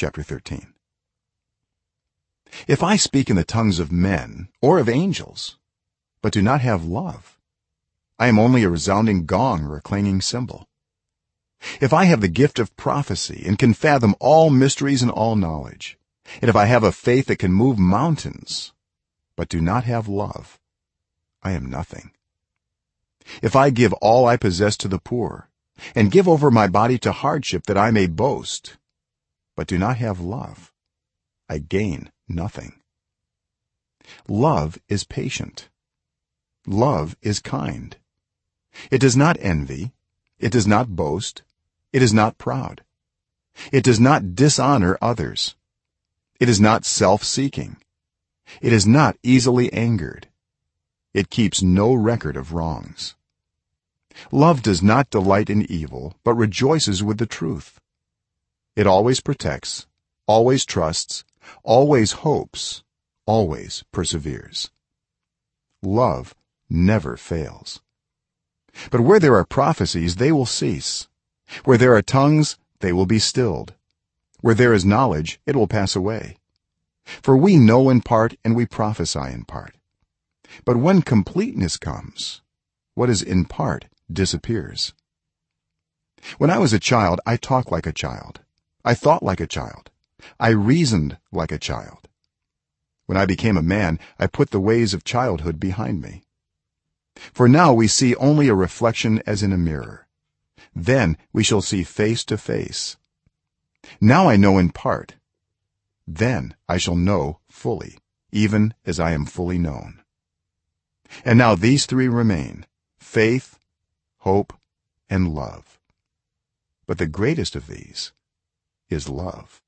chapter 13 if i speak in the tongues of men or of angels but do not have love i am only a resounding gong or a clanging cymbal. If i have the gift of prophecy and can fathom all mysteries and all knowledge and if i have a faith that can move mountains but do not have love i am nothing. If i give all i possess to the poor and give over my body to hardship that i may boast but do not have love i gain nothing. Love is patient. Love is kind. It does not envy. It does not boast. It is not proud. It does not dishonor others. It is not self-seeking. It is not easily angered. It keeps no record of wrongs. Love does not delight in evil but rejoices with the truth it always protects always trusts always hopes always perseveres. Love never fails. But where there are prophecies they will cease. Where there are tongues they will be stilled. Where there is knowledge it will pass away. For we know in part and we prophesy in part. But when completeness comes what is in part disappears. When i was a child i talked like a child i thought like a child. I reasoned like a child. When i became a man i put the ways of childhood behind me. For now we see only a reflection as in a mirror. Then we shall see face to face. Now i know in part. Then i shall know fully even as i am fully known. And now these three remain faith hope and love. But the greatest of these is love